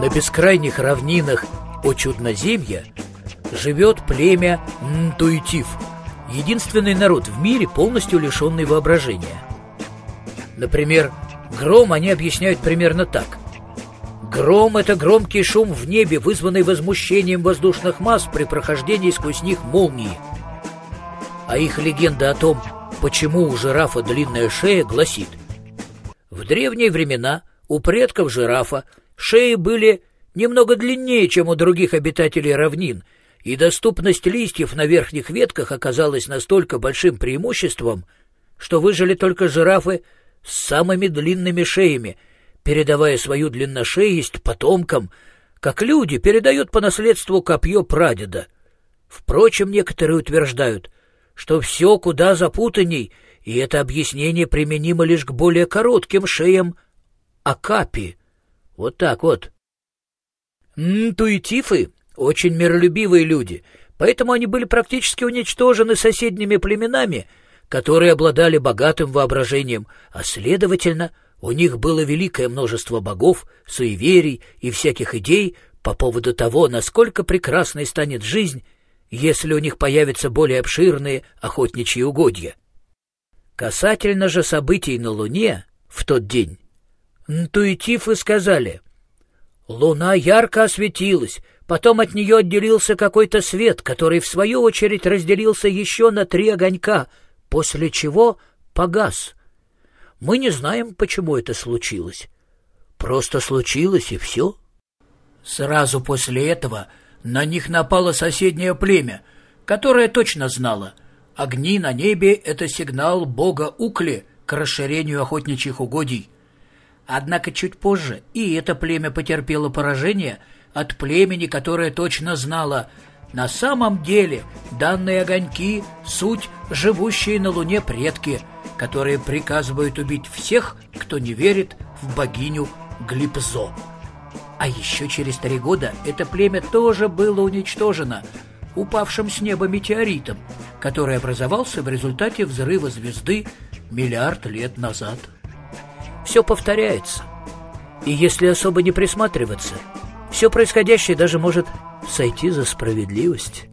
На бескрайних равнинах о чудноземья живет племя Нтуитив, единственный народ в мире, полностью лишенный воображения. Например, гром они объясняют примерно так. Гром — это громкий шум в небе, вызванный возмущением воздушных масс при прохождении сквозь них молнии. А их легенда о том, почему у жирафа длинная шея, гласит. В древние времена у предков жирафа шеи были немного длиннее, чем у других обитателей равнин, и доступность листьев на верхних ветках оказалась настолько большим преимуществом, что выжили только жирафы с самыми длинными шеями, передавая свою длинношеесть потомкам, как люди передают по наследству копье прадеда. Впрочем, некоторые утверждают, что все куда запутанней, и это объяснение применимо лишь к более коротким шеям Акапи. Вот так вот. Туитифы — очень миролюбивые люди, поэтому они были практически уничтожены соседними племенами, которые обладали богатым воображением, а, следовательно, у них было великое множество богов, суеверий и всяких идей по поводу того, насколько прекрасной станет жизнь, если у них появятся более обширные охотничьи угодья. Касательно же событий на Луне в тот день, интуитивы сказали, Луна ярко осветилась, потом от нее отделился какой-то свет, который, в свою очередь, разделился еще на три огонька, после чего погас. Мы не знаем, почему это случилось. Просто случилось, и все. Сразу после этого на них напало соседнее племя, которое точно знало, огни на небе — это сигнал бога Укли к расширению охотничьих угодий. Однако чуть позже и это племя потерпело поражение от племени, которое точно знало, на самом деле данные огоньки — суть живущие на Луне предки, которые приказывают убить всех, кто не верит в богиню Глипзо. А еще через три года это племя тоже было уничтожено упавшим с неба метеоритом, который образовался в результате взрыва звезды миллиард лет назад. Все повторяется. И если особо не присматриваться, все происходящее даже может сойти за справедливость.